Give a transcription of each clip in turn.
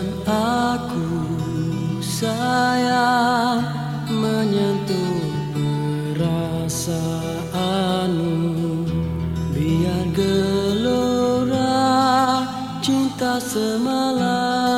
dan aku sayang menyentuh perasaanmu. Biar gelora cinta semalam.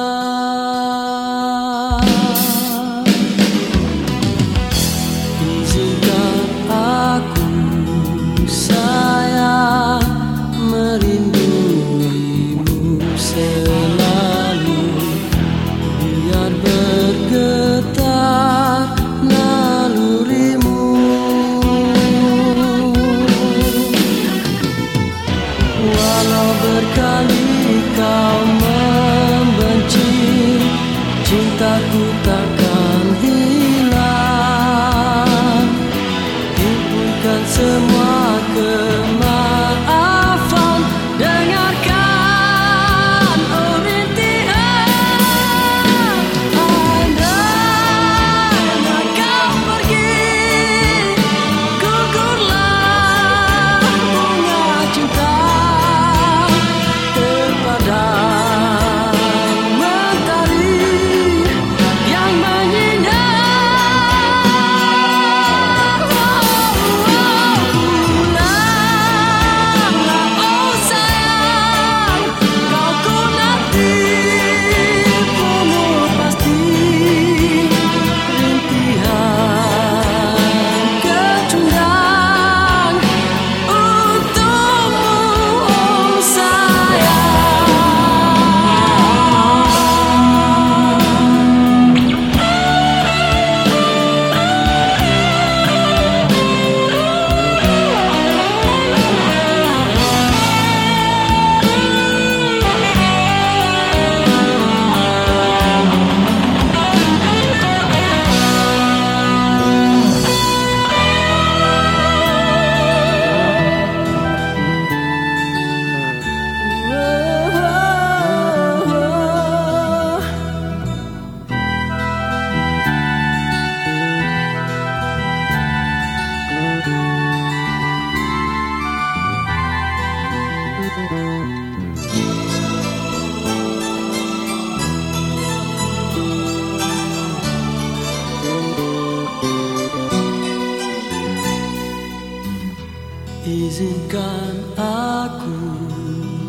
Izinkan aku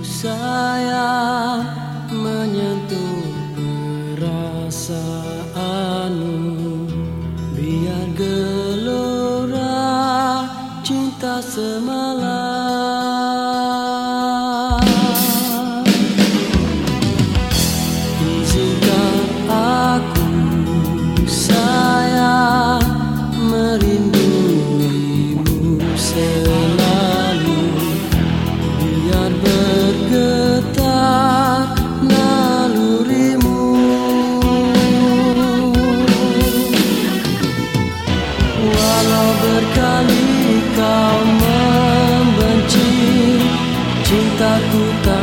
saya menyentuh perasaan. satu kali